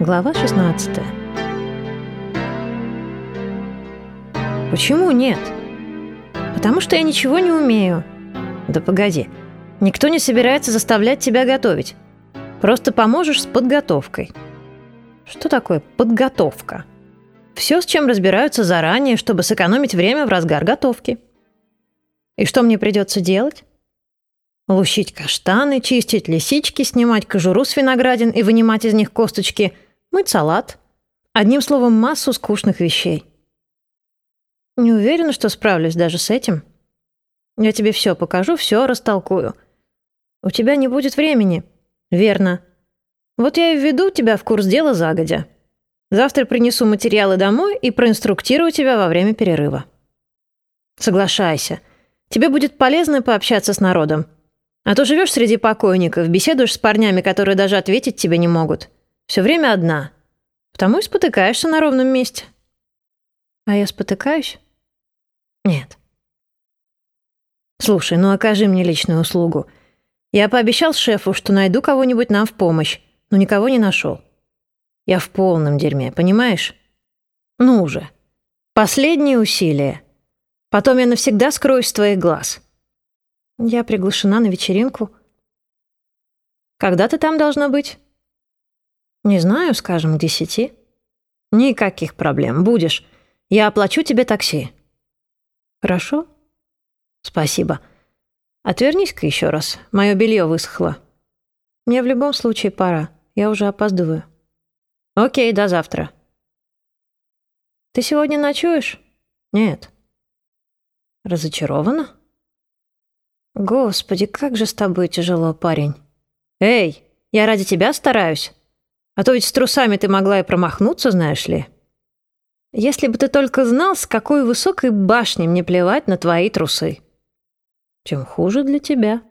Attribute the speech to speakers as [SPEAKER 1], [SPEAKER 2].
[SPEAKER 1] Глава 16 Почему нет? Потому что я ничего не умею. Да погоди. Никто не собирается заставлять тебя готовить. Просто поможешь с подготовкой. Что такое подготовка? Все, с чем разбираются заранее, чтобы сэкономить время в разгар готовки. И что мне придется делать? Лущить каштаны, чистить лисички, снимать кожуру с виноградин и вынимать из них косточки – мыть салат. Одним словом, массу скучных вещей. Не уверена, что справлюсь даже с этим. Я тебе все покажу, все растолкую. У тебя не будет времени. Верно. Вот я и введу тебя в курс дела загодя. Завтра принесу материалы домой и проинструктирую тебя во время перерыва. Соглашайся. Тебе будет полезно пообщаться с народом. А то живешь среди покойников, беседуешь с парнями, которые даже ответить тебе не могут. Все время одна. Потому и спотыкаешься на ровном месте. А я спотыкаюсь? Нет. Слушай, ну окажи мне личную услугу. Я пообещал шефу, что найду кого-нибудь нам в помощь, но никого не нашел. Я в полном дерьме, понимаешь? Ну уже. Последние усилия. Потом я навсегда скроюсь с твоих глаз. Я приглашена на вечеринку. Когда ты там должна быть? Не знаю, скажем, к десяти. Никаких проблем. Будешь. Я оплачу тебе такси. Хорошо? Спасибо. Отвернись-ка еще раз. Мое белье высохло. Мне в любом случае пора. Я уже опаздываю. Окей, до завтра. Ты сегодня ночуешь? Нет. Разочарована? Господи, как же с тобой тяжело, парень. Эй, я ради тебя стараюсь. А то ведь с трусами ты могла и промахнуться, знаешь ли. Если бы ты только знал, с какой высокой башни мне плевать на твои трусы. Тем хуже для тебя.